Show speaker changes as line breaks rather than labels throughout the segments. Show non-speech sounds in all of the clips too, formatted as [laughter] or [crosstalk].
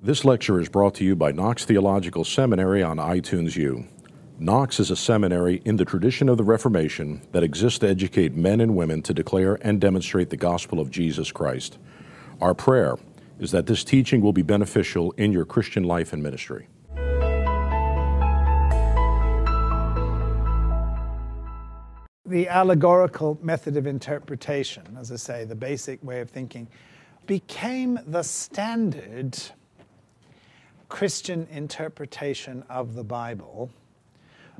This lecture is brought to you by Knox Theological Seminary on iTunes U. Knox is a seminary in the tradition of the Reformation that exists to educate men and women to declare and demonstrate the gospel of Jesus Christ. Our prayer is that this teaching will be beneficial in your Christian life and ministry.
The allegorical method of interpretation, as I say, the basic way of thinking, became the standard Christian interpretation of the Bible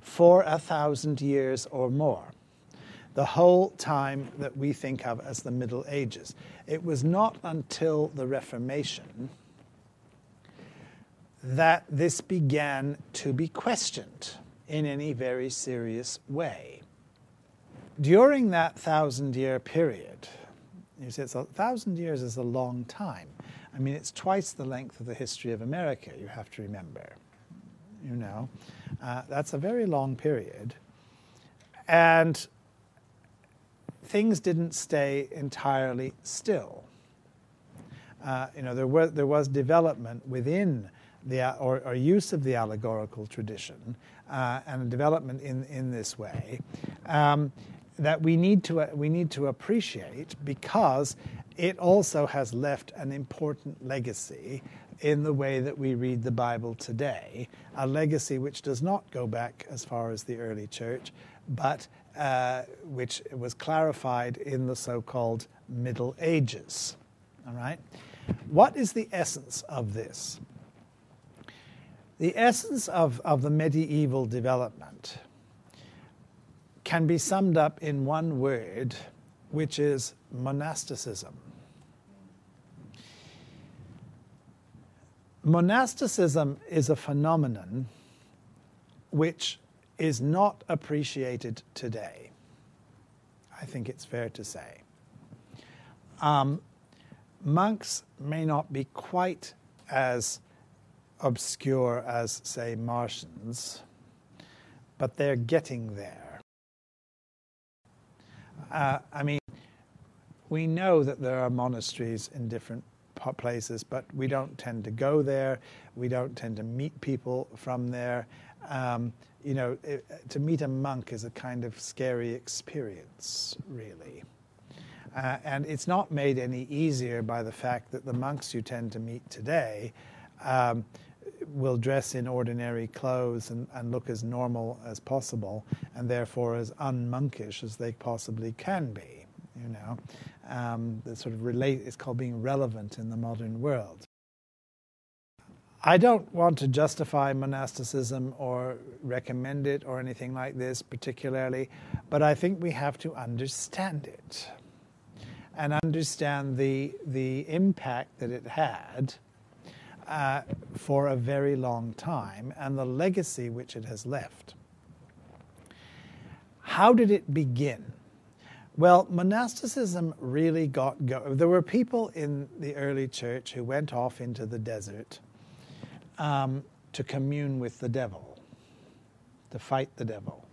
for a thousand years or more, the whole time that we think of as the Middle Ages. It was not until the Reformation that this began to be questioned in any very serious way. During that thousand year period, you see, it's a thousand years is a long time. I mean, it's twice the length of the history of America, you have to remember. You know, uh, that's a very long period. And things didn't stay entirely still. Uh, you know, there was, there was development within the, or, or use of the allegorical tradition uh, and development in, in this way um, that we need, to, we need to appreciate because it also has left an important legacy in the way that we read the Bible today, a legacy which does not go back as far as the early church, but uh, which was clarified in the so called Middle Ages. All right? What is the essence of this? The essence of, of the medieval development can be summed up in one word, which is monasticism. Monasticism is a phenomenon which is not appreciated today. I think it's fair to say. Um, monks may not be quite as obscure as, say, Martians, but they're getting there. Uh, I mean, we know that there are monasteries in different places, but we don't tend to go there. We don't tend to meet people from there. Um, you know, it, to meet a monk is a kind of scary experience, really. Uh, and it's not made any easier by the fact that the monks you tend to meet today um, will dress in ordinary clothes and, and, look as normal as possible, and therefore as unmonkish as they possibly can be. You know, um, that sort of relate. It's called being relevant in the modern world. I don't want to justify monasticism or recommend it or anything like this particularly, but I think we have to understand it and understand the, the impact that it had uh, for a very long time and the legacy which it has left. How did it begin? Well, monasticism really got go. There were people in the early church who went off into the desert um, to commune with the devil, to fight the devil.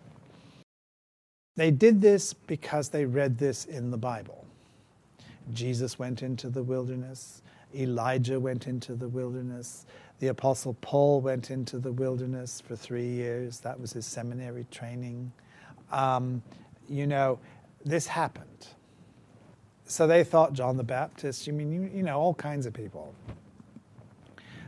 They did this because they read this in the Bible. Jesus went into the wilderness. Elijah went into the wilderness. The Apostle Paul went into the wilderness for three years. That was his seminary training. Um, you know, this happened. So they thought John the Baptist, you mean, you, you know, all kinds of people.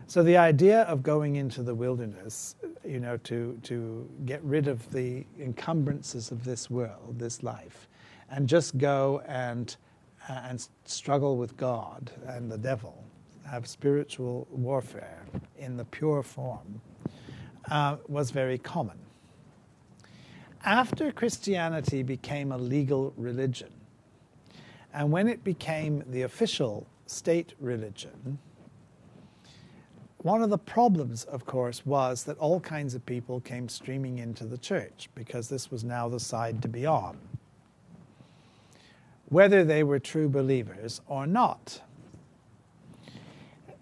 So the idea of going into the wilderness, you know, to, to get rid of the encumbrances of this world, this life, and just go and, uh, and struggle with God and the devil, have spiritual warfare in the pure form, uh, was very common after Christianity became a legal religion, and when it became the official state religion, one of the problems, of course, was that all kinds of people came streaming into the church because this was now the side to be on, whether they were true believers or not.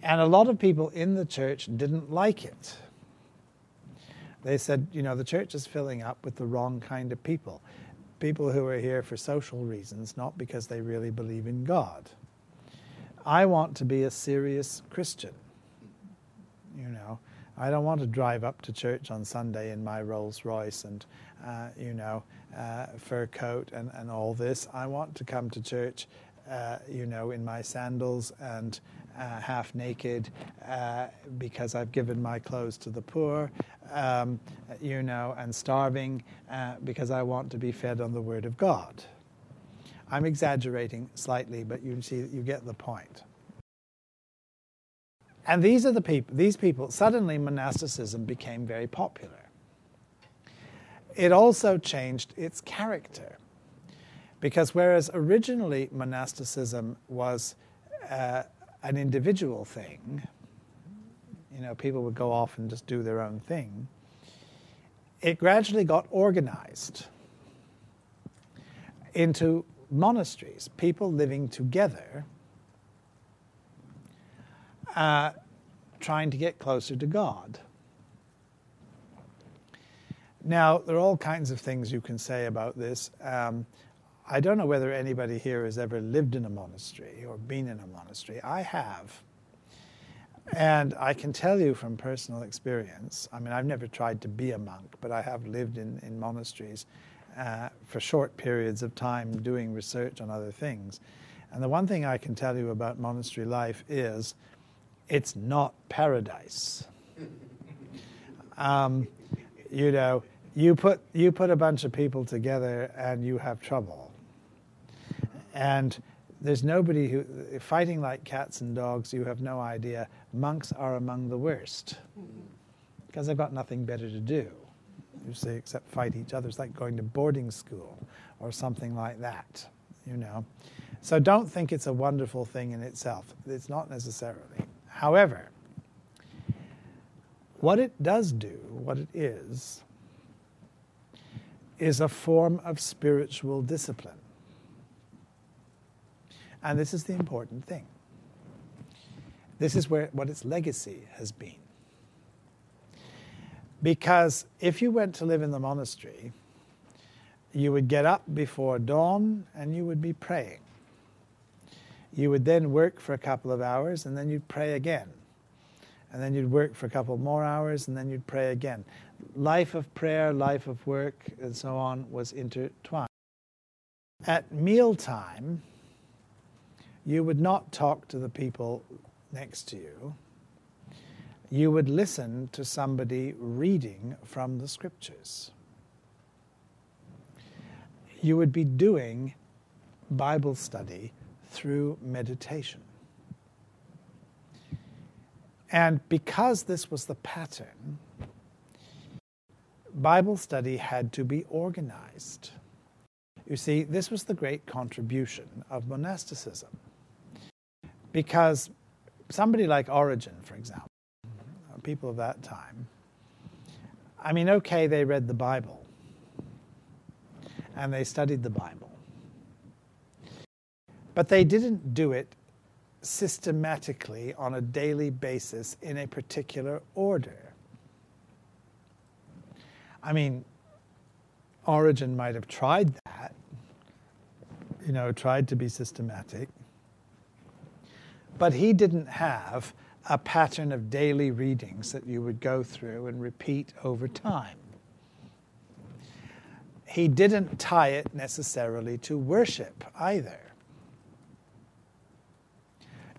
And a lot of people in the church didn't like it they said, you know, the church is filling up with the wrong kind of people. People who are here for social reasons, not because they really believe in God. I want to be a serious Christian. You know, I don't want to drive up to church on Sunday in my Rolls Royce and, uh, you know, uh, fur coat and, and all this. I want to come to church, uh, you know, in my sandals and uh, half naked uh, because I've given my clothes to the poor, um, you know, and starving uh, because I want to be fed on the Word of God. I'm exaggerating slightly, but you see, you get the point. And these are the people, these people, suddenly monasticism became very popular. It also changed its character. Because whereas originally monasticism was uh, an individual thing, you know, people would go off and just do their own thing, it gradually got organized into monasteries, people living together uh, trying to get closer to God. Now, there are all kinds of things you can say about this. Um, I don't know whether anybody here has ever lived in a monastery or been in a monastery. I have. And I can tell you from personal experience, I mean, I've never tried to be a monk, but I have lived in, in monasteries uh, for short periods of time doing research on other things. And the one thing I can tell you about monastery life is it's not paradise. Um, you know, you put you put a bunch of people together and you have trouble. And there's nobody who fighting like cats and dogs. You have no idea. Monks are among the worst because they've got nothing better to do. You see, except fight each other. It's like going to boarding school or something like that. You know, so don't think it's a wonderful thing in itself. It's not necessarily. However, what it does do, what it is, is a form of spiritual discipline. And this is the important thing. This is where what its legacy has been. Because if you went to live in the monastery, you would get up before dawn and you would be praying. You would then work for a couple of hours and then you'd pray again. And then you'd work for a couple more hours and then you'd pray again. Life of prayer, life of work, and so on was intertwined. At mealtime, you would not talk to the people next to you. You would listen to somebody reading from the scriptures. You would be doing Bible study through meditation. And because this was the pattern, Bible study had to be organized. You see, this was the great contribution of monasticism. Because somebody like Origen, for example, people of that time, I mean, okay, they read the Bible and they studied the Bible. But they didn't do it systematically on a daily basis in a particular order. I mean, Origen might have tried that, you know, tried to be systematic, but he didn't have a pattern of daily readings that you would go through and repeat over time. He didn't tie it necessarily to worship either.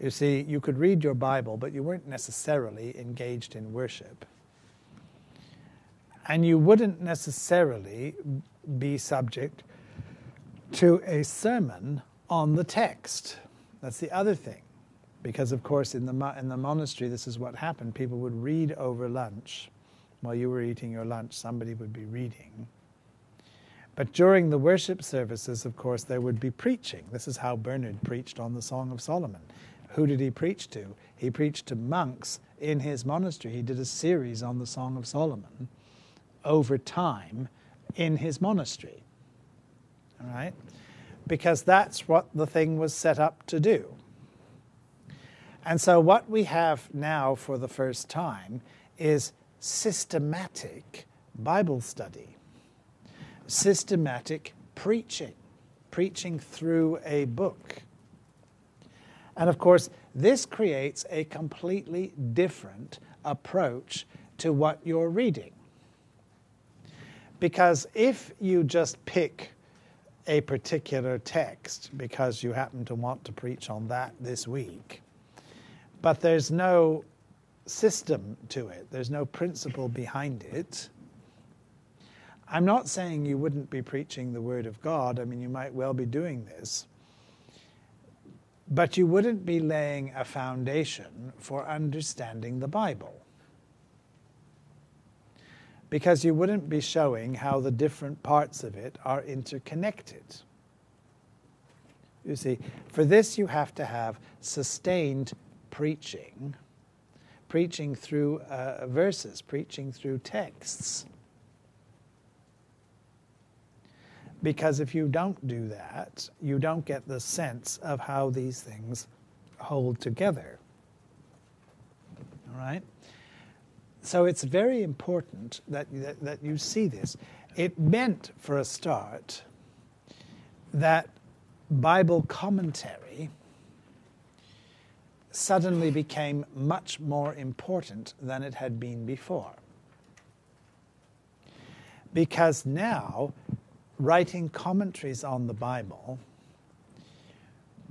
You see, you could read your Bible, but you weren't necessarily engaged in worship. And you wouldn't necessarily be subject to a sermon on the text. That's the other thing. Because, of course, in the, in the monastery, this is what happened. People would read over lunch. While you were eating your lunch, somebody would be reading. But during the worship services, of course, there would be preaching. This is how Bernard preached on the Song of Solomon. Who did he preach to? He preached to monks in his monastery. He did a series on the Song of Solomon over time in his monastery. All right? Because that's what the thing was set up to do. And so, what we have now for the first time is systematic Bible study, systematic preaching, preaching through a book. And of course, This creates a completely different approach to what you're reading. Because if you just pick a particular text because you happen to want to preach on that this week, but there's no system to it, there's no principle behind it. I'm not saying you wouldn't be preaching the Word of God. I mean, you might well be doing this. But you wouldn't be laying a foundation for understanding the Bible. Because you wouldn't be showing how the different parts of it are interconnected. You see, for this you have to have sustained preaching, preaching through uh, verses, preaching through texts. Because if you don't do that, you don't get the sense of how these things hold together. All right? So it's very important that, that, that you see this. It meant, for a start, that Bible commentary suddenly became much more important than it had been before. Because now writing commentaries on the Bible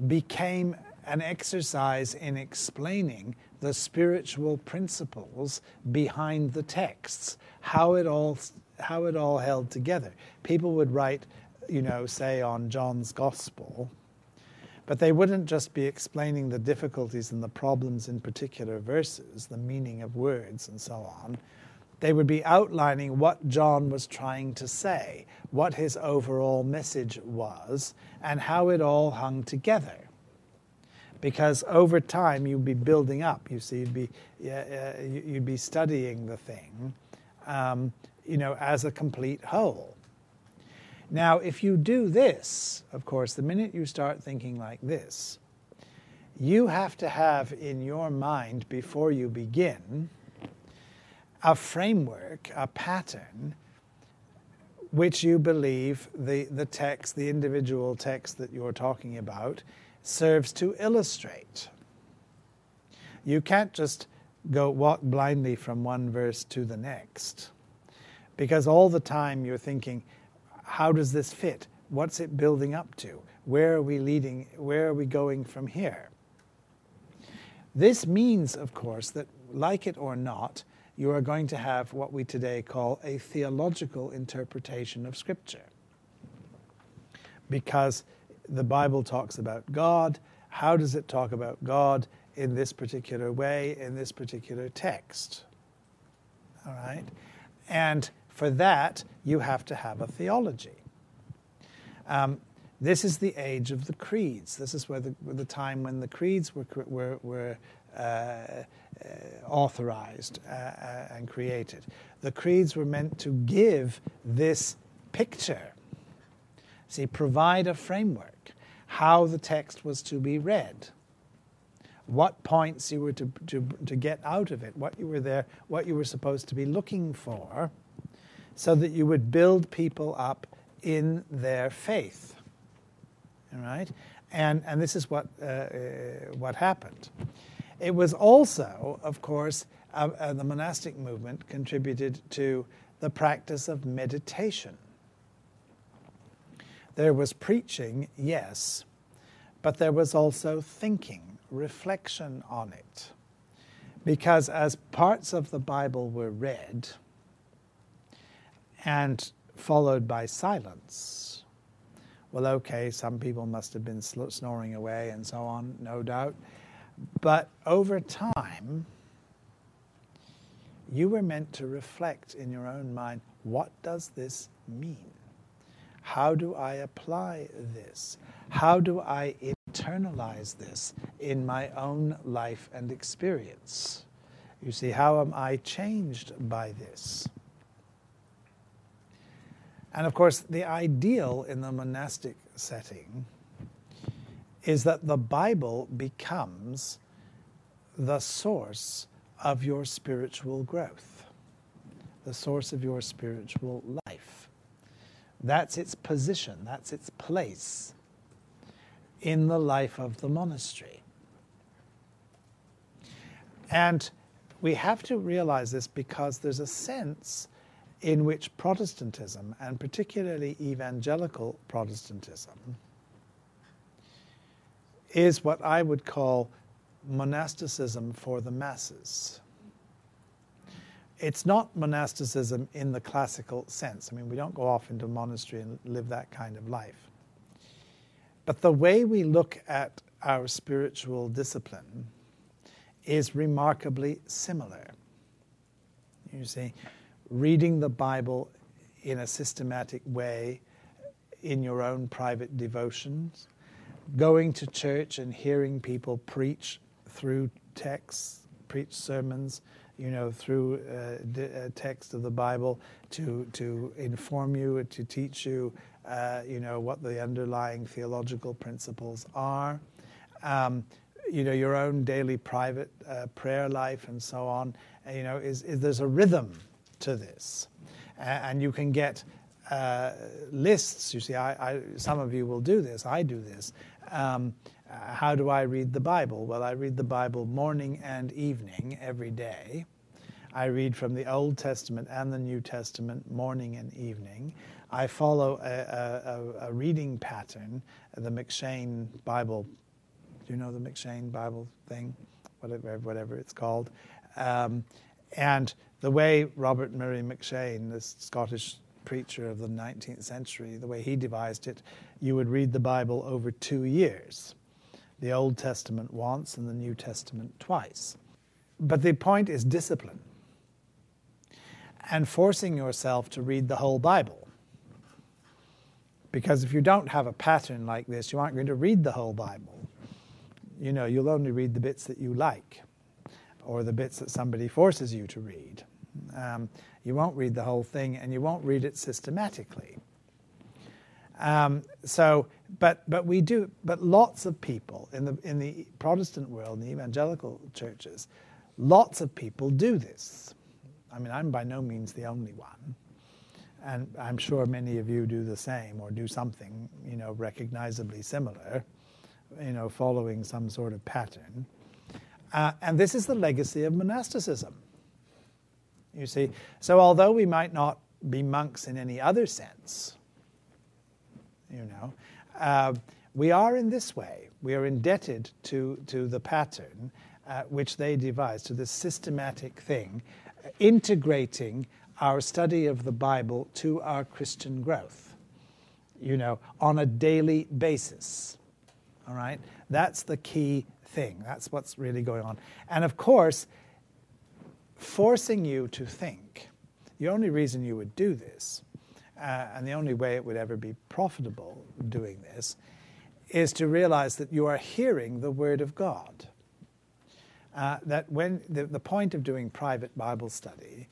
became an exercise in explaining the spiritual principles behind the texts, how it all how it all held together. People would write, you know, say on John's gospel, but they wouldn't just be explaining the difficulties and the problems in particular verses, the meaning of words and so on. They would be outlining what John was trying to say, what his overall message was, and how it all hung together. Because over time you'd be building up. You see, you'd be uh, you'd be studying the thing, um, you know, as a complete whole. Now, if you do this, of course, the minute you start thinking like this, you have to have in your mind before you begin a framework, a pattern, which you believe the, the text, the individual text that you're talking about, serves to illustrate. You can't just go walk blindly from one verse to the next, because all the time you're thinking, how does this fit? What's it building up to? Where are we leading? Where are we going from here? This means, of course, that like it or not, you are going to have what we today call a theological interpretation of Scripture. Because the Bible talks about God. How does it talk about God in this particular way, in this particular text? All right? And for that, you have to have a theology. Um, this is the age of the creeds. This is where the, the time when the creeds were, were, were uh, uh, authorized uh, uh, and created. The creeds were meant to give this picture, see, provide a framework, how the text was to be read, what points you were to, to, to get out of it, what you were there, what you were supposed to be looking for, so that you would build people up in their faith. All right? And, and this is what, uh, uh, what happened. It was also, of course, uh, uh, the monastic movement contributed to the practice of meditation. There was preaching, yes, but there was also thinking, reflection on it. Because as parts of the Bible were read and followed by silence, well, okay, some people must have been snoring away and so on, no doubt. But over time, you were meant to reflect in your own mind what does this mean? How do I apply this? How do I internalize this in my own life and experience? You see, how am I changed by this? And of course, the ideal in the monastic setting is that the Bible becomes the source of your spiritual growth, the source of your spiritual life. That's its position, that's its place in the life of the monastery. And we have to realize this because there's a sense in which Protestantism, and particularly evangelical Protestantism, is what I would call monasticism for the masses. It's not monasticism in the classical sense. I mean, we don't go off into a monastery and live that kind of life. But the way we look at our spiritual discipline is remarkably similar. You see, reading the Bible in a systematic way in your own private devotions, going to church and hearing people preach through texts, preach sermons, you know, through uh, a text of the Bible to to inform you, to teach you, uh, you know, what the underlying theological principles are. Um, you know, your own daily private uh, prayer life and so on. You know, is, is there's a rhythm to this, and you can get uh, lists. You see, I, I, some of you will do this. I do this. Um, how do I read the Bible? Well, I read the Bible morning and evening every day. I read from the Old Testament and the New Testament morning and evening. I follow a, a, a reading pattern, the M'Cheyne Bible. Do you know the M'Cheyne Bible thing? Whatever, whatever it's called. Um, and the way Robert Murray M'Cheyne, this Scottish preacher of the 19th century, the way he devised it, you would read the Bible over two years the Old Testament once and the New Testament twice. But the point is discipline and forcing yourself to read the whole Bible. Because if you don't have a pattern like this, you aren't going to read the whole Bible. You know, you'll only read the bits that you like or the bits that somebody forces you to read. Um, you won't read the whole thing and you won't read it systematically. Um, so, but but we do. But lots of people in the in the Protestant world, in the evangelical churches, lots of people do this. I mean, I'm by no means the only one, and I'm sure many of you do the same or do something, you know, recognizably similar, you know, following some sort of pattern. Uh, and this is the legacy of monasticism. You see, so although we might not be monks in any other sense, you know, uh, we are in this way. We are indebted to, to the pattern uh, which they devised, to this systematic thing, integrating our study of the Bible to our Christian growth, you know, on a daily basis. All right? That's the key thing. That's what's really going on. And of course, forcing you to think, the only reason you would do this, uh, and the only way it would ever be profitable doing this, is to realize that you are hearing the Word of God. Uh, that when the, the point of doing private Bible study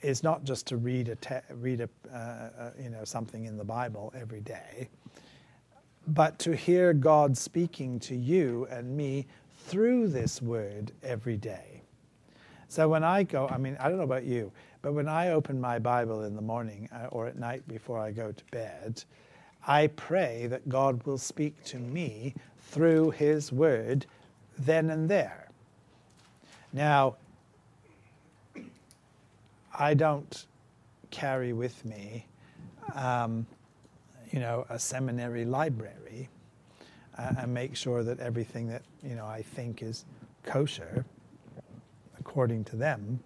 is not just to read a read a, uh, uh, you know something in the Bible every day, but to hear God speaking to you and me through this word every day. So when I go, I mean, I don't know about you, but when I open my Bible in the morning uh, or at night before I go to bed, I pray that God will speak to me through His Word then and there. Now, I don't carry with me, um, you know, a seminary library uh, and make sure that everything that you know I think is kosher according to them.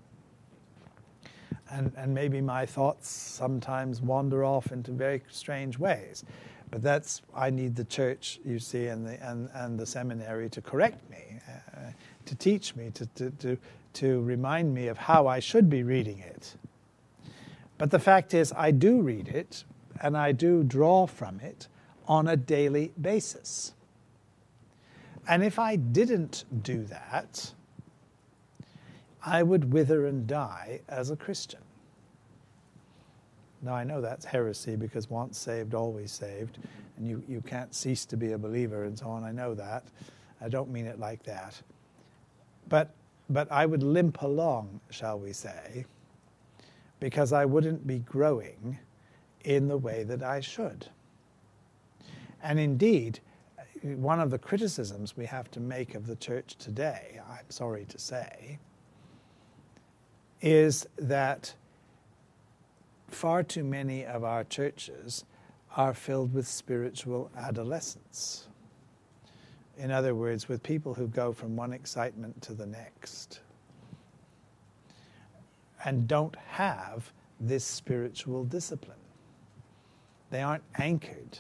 And, and maybe my thoughts sometimes wander off into very strange ways. But that's, I need the church, you see, and the, and, and the seminary to correct me, uh, to teach me, to, to, to, to remind me of how I should be reading it. But the fact is, I do read it, and I do draw from it on a daily basis. And if I didn't do that, I would wither and die as a Christian. Now, I know that's heresy because once saved, always saved, and you, you can't cease to be a believer and so on. I know that. I don't mean it like that. But, but I would limp along, shall we say, because I wouldn't be growing in the way that I should. And indeed, one of the criticisms we have to make of the church today, I'm sorry to say, is that far too many of our churches are filled with spiritual adolescents. In other words, with people who go from one excitement to the next and don't have this spiritual discipline. They aren't anchored.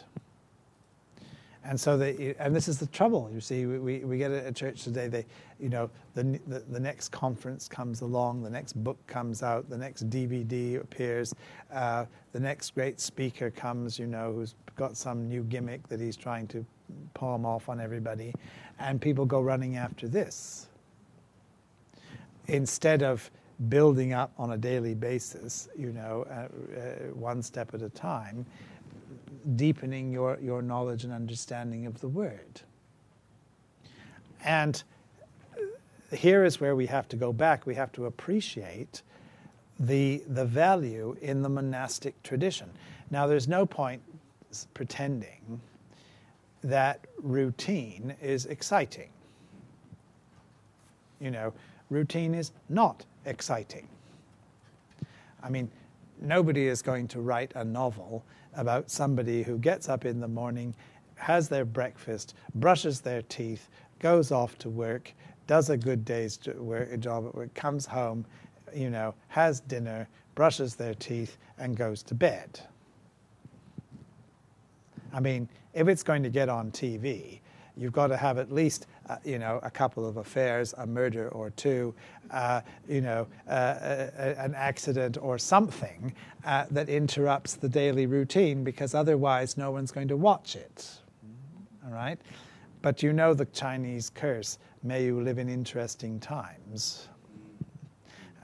And so they, and this is the trouble. You see, we, we get at church today. They, you know, the, the, the next conference comes along, the next book comes out, the next DVD appears, uh, the next great speaker comes. You know, who's got some new gimmick that he's trying to palm off on everybody, and people go running after this instead of building up on a daily basis. You know, uh, uh, one step at a time deepening your, your knowledge and understanding of the Word. And here is where we have to go back. We have to appreciate the, the value in the monastic tradition. Now, there's no point pretending that routine is exciting. You know, routine is not exciting. I mean, nobody is going to write a novel about somebody who gets up in the morning, has their breakfast, brushes their teeth, goes off to work, does a good day's job at work, comes home, you know, has dinner, brushes their teeth, and goes to bed. I mean, if it's going to get on TV, you've got to have at least uh, you know a couple of affairs, a murder or two, uh, you know uh, a, a, an accident or something uh, that interrupts the daily routine because otherwise no one's going to watch it. All right, but you know the Chinese curse: "May you live in interesting times."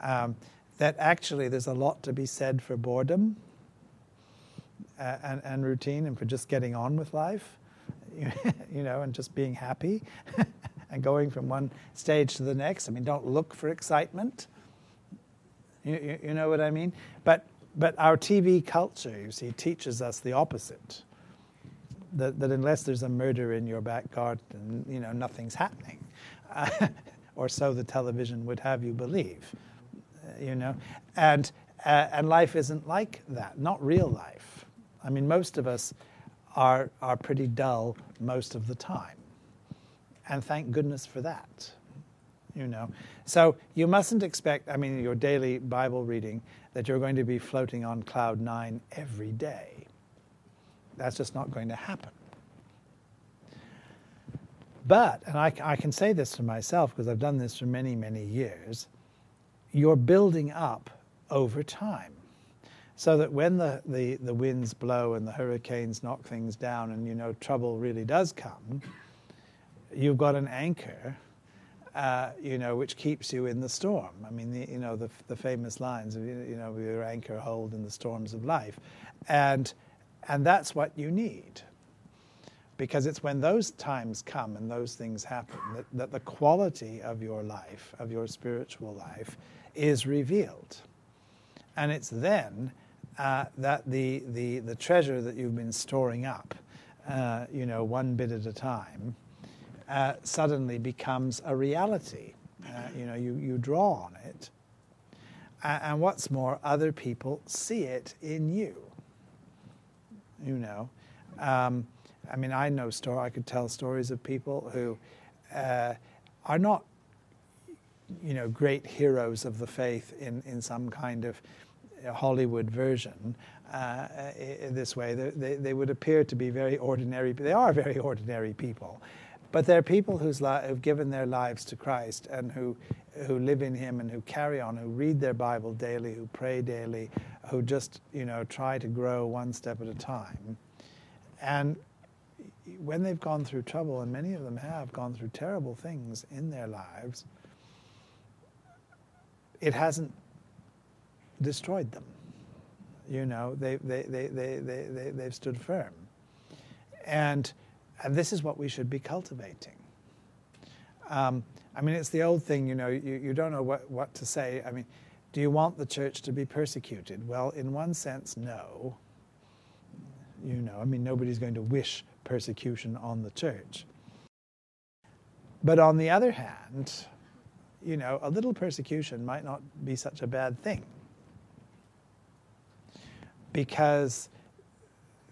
Um, that actually there's a lot to be said for boredom uh, and, and routine and for just getting on with life. [laughs] you know, and just being happy [laughs] and going from one stage to the next. I mean, don't look for excitement. You, you, you, know what I mean? But, but our TV culture, you see, teaches us the opposite. That, that unless there's a murder in your back garden, you know, nothing's happening. Uh, [laughs] or so the television would have you believe, uh, you know. And, uh, and life isn't like that, not real life. I mean, most of us are, are pretty dull most of the time. And thank goodness for that. You know, so you mustn't expect, I mean, your daily Bible reading, that you're going to be floating on cloud nine every day. That's just not going to happen. But, and I, I can say this to myself because I've done this for many, many years, you're building up over time so that when the, the, the winds blow and the hurricanes knock things down and you know trouble really does come, you've got an anchor, uh, you know, which keeps you in the storm. I mean, the, you know, the, the famous lines, of, you know, your anchor hold in the storms of life. And, and that's what you need. Because it's when those times come and those things happen that, that the quality of your life, of your spiritual life, is revealed. And it's then uh, that the, the, the treasure that you've been storing up, uh, you know, one bit at a time, uh, suddenly becomes a reality. Uh, you know, you, you draw on it. and what's more, other people see it in you. You know, um, I mean, I know story. I could tell stories of people who uh, are not, you know, great heroes of the faith in, in some kind of Hollywood version uh, this way. They, they, they, would appear to be very ordinary, they are very ordinary people. But they're people who's li- who've given their lives to Christ and who, who live in Him and who carry on, who read their Bible daily, who pray daily, who just, you know, try to grow one step at a time. And when they've gone through trouble, and many of them have gone through terrible things in their lives, it hasn't destroyed them. You know, they, they, they, they, they, they, they've stood firm. And, and this is what we should be cultivating. Um, I mean, it's the old thing, you know, you, you don't know what, what to say. I mean, do you want the church to be persecuted? Well, in one sense, no. You know, I mean, nobody's going to wish persecution on the church. But on the other hand, you know, a little persecution might not be such a bad thing because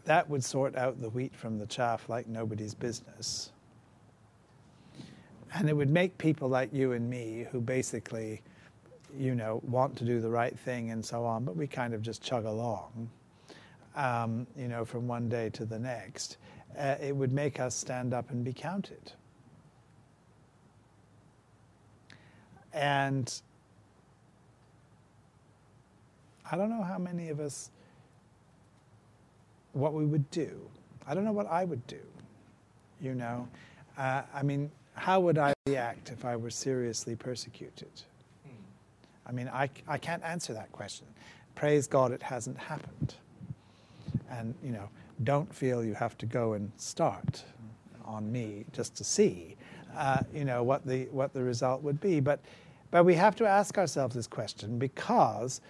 that would sort out the wheat from the chaff like nobody's business. And it would make people like you and me who basically, you know, want to do the right thing and so on, but we kind of just chug along, um, you know, from one day to the next. Uh, it would make us stand up and be counted. And I don't know how many of us, what we would do. I don't know what I would do, you know. Uh, I mean, how would I react if I were seriously persecuted? I mean, I, I can't answer that question. Praise God it hasn't happened. And, you know, don't feel you have to go and start on me just to see uh, you know, what the, what the result would be. But, but we have to ask ourselves this question because,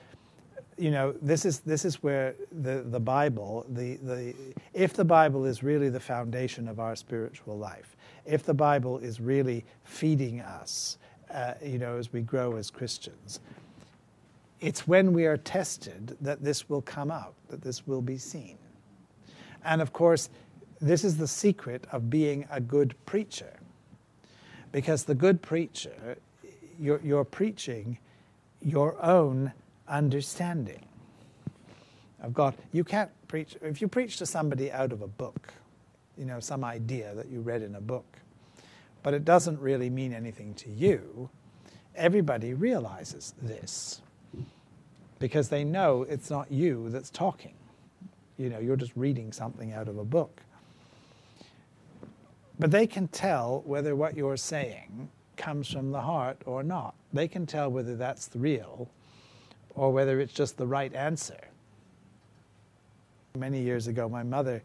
you know, this is, this is where the, the Bible, the, the, if the Bible is really the foundation of our spiritual life, if the Bible is really feeding us, uh, you know, as we grow as Christians, it's when we are tested that this will come out, that this will be seen. And of course, this is the secret of being a good preacher. Because the good preacher, you're, you're preaching your own understanding. Of God, you can't preach, if you preach to somebody out of a book, you know, some idea that you read in a book, but it doesn't really mean anything to you, everybody realizes this because they know it's not you that's talking. You know, you're just reading something out of a book. But they can tell whether what you're saying comes from the heart or not. They can tell whether that's the real or whether it's just the right answer. Many years ago, my mother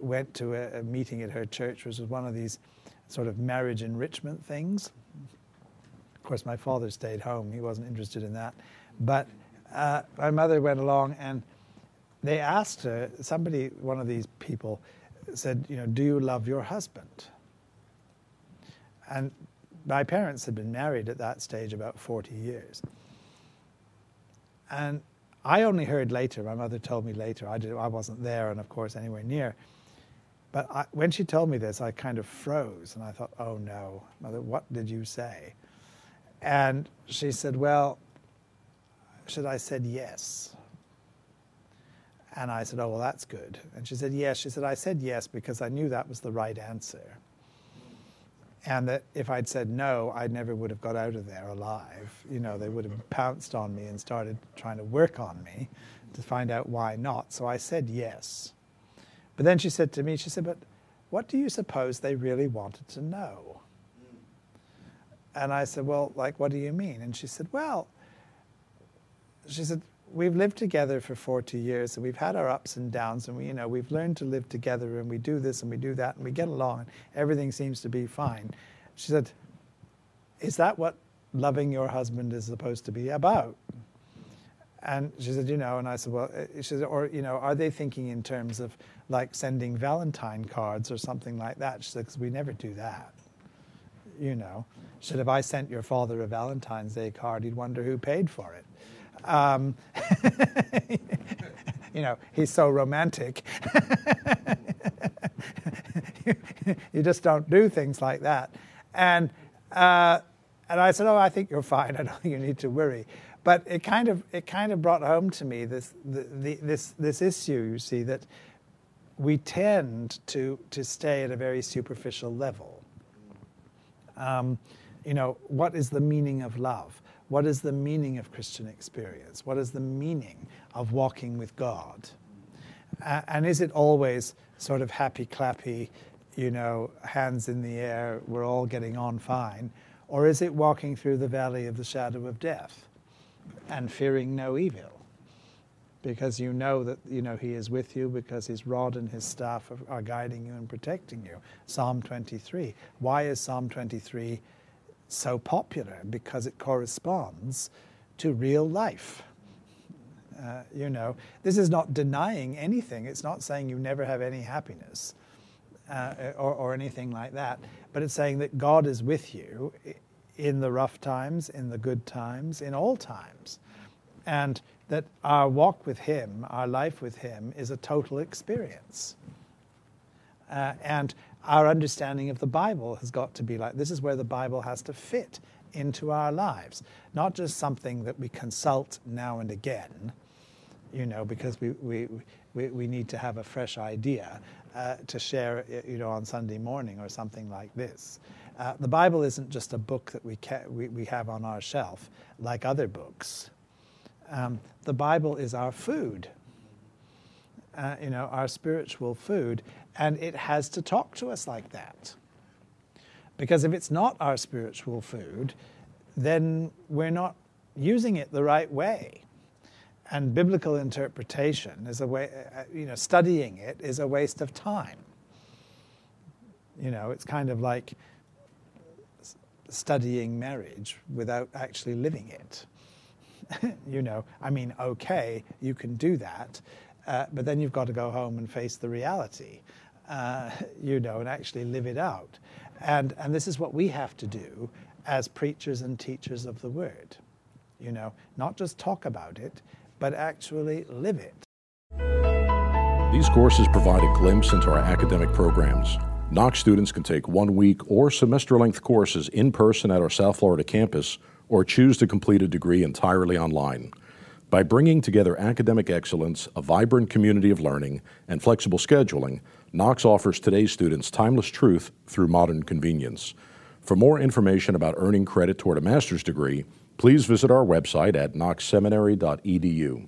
went to a, a meeting at her church, which was one of these sort of marriage enrichment things. Of course, my father stayed home, he wasn't interested in that. But uh, my mother went along and they asked her, somebody, one of these people, said, You know, do you love your husband? And my parents had been married at that stage about 40 years. And I only heard later, my mother told me later, I, did, I wasn't there and, of course, anywhere near. But I, when she told me this, I kind of froze and I thought, oh no, mother, what did you say? And she said, well, should I said yes. And I said, oh, well, that's good. And she said, yes. She said, I said yes because I knew that was the right answer and that if I'd said no, I never would have got out of there alive. You know, they would have pounced on me and started trying to work on me to find out why not. So I said yes. But then she said to me, she said, But what do you suppose they really wanted to know? And I said, Well, like, what do you mean? And she said, Well, she said, we've lived together for 40 years and we've had our ups and downs and we you know we've learned to live together and we do this and we do that and we get along and everything seems to be fine. She said is that what loving your husband is supposed to be about? And she said you know and i said well eh, she said or you know are they thinking in terms of like sending valentine cards or something like that? She said because we never do that you know. She said if i sent your father a valentine's day card he'd wonder who paid for it um, [laughs] you know, he's so romantic. [laughs] you just don't do things like that. And, uh, and I said, oh, I think you're fine. I don't think you need to worry. But it kind of, it kind of brought home to me this, the, the, this, this issue, you see, that we tend to, to stay at a very superficial level. Um, you know, what is the meaning of love? What is the meaning of Christian experience? What is the meaning of walking with God? Uh, and is it always sort of happy clappy, you know, hands in the air, we're all getting on fine? Or is it walking through the valley of the shadow of death and fearing no evil? Because you know that you know he is with you because his rod and his staff are, are guiding you and protecting you. Psalm 23. Why is Psalm 23 so popular because it corresponds to real life. Uh, you know, this is not denying anything. It's not saying you never have any happiness. uh, or, or anything like that, but it's saying that God is with you in the rough times, in the good times, in all times. And that our walk with Him, our life with Him, is a total experience. Uh, and our understanding of the Bible has got to be like this is where the Bible has to fit into our lives, not just something that we consult now and again, you know, because we, we, we, we need to have a fresh idea uh, to share, you know, on Sunday morning or something like this. Uh, the Bible isn't just a book that we, ca- we, we have on our shelf like other books. Um, the Bible is our food, uh, you know, our spiritual food, and it has to talk to us like that. Because if it's not our spiritual food, then we're not using it the right way. And biblical interpretation is a way, uh, you know, studying it is a waste of time. You know, it's kind of like studying marriage without actually living it. [laughs] you know, I mean, okay, you can do that, uh, but then you've got to go home and face the reality, uh, [laughs] you know, and actually live it out. And, and this is what we have to do as preachers and teachers of the word. You know, not just talk about it, but actually live it.
These courses provide a glimpse into our academic programs. Knox students can take one week or semester length courses in person at our South Florida campus or choose to complete a degree entirely online. By bringing together academic excellence, a vibrant community of learning, and flexible scheduling, Knox offers today's students timeless truth through modern convenience. For more information about earning credit toward a master's degree, please visit our website at knoxseminary.edu.